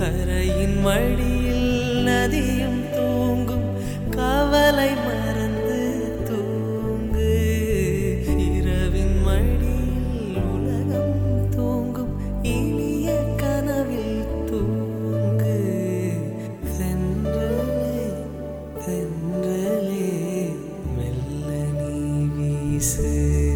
கரையின் வழியில் நதியும் தூங்கும். கவலை மறந்து தூங்கு. இரவின் மடியில் உலகம் தூங்கும். இனிய கனவில் தூங்கு. தென்றலே தென்றலே மெல்ல நீ வீசு.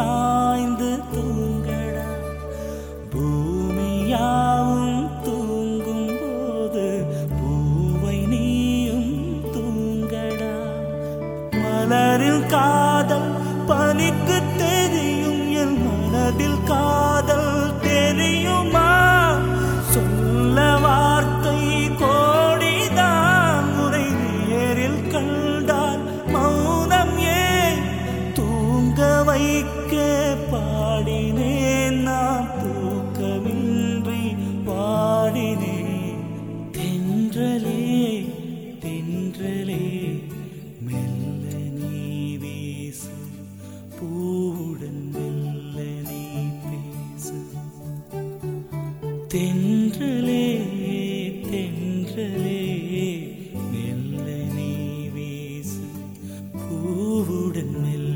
சாய்ந்து தூங்கடா. பூமியாவும் தூங்கும் போது பூவை நீயும் தூங்கடா. மலரில் காதல் பனிக்கு தெரியும் என் மனதில் கா தென்றலே தென்றலே. மெல்ல நீ வீசு பூவுடன் மெல்ல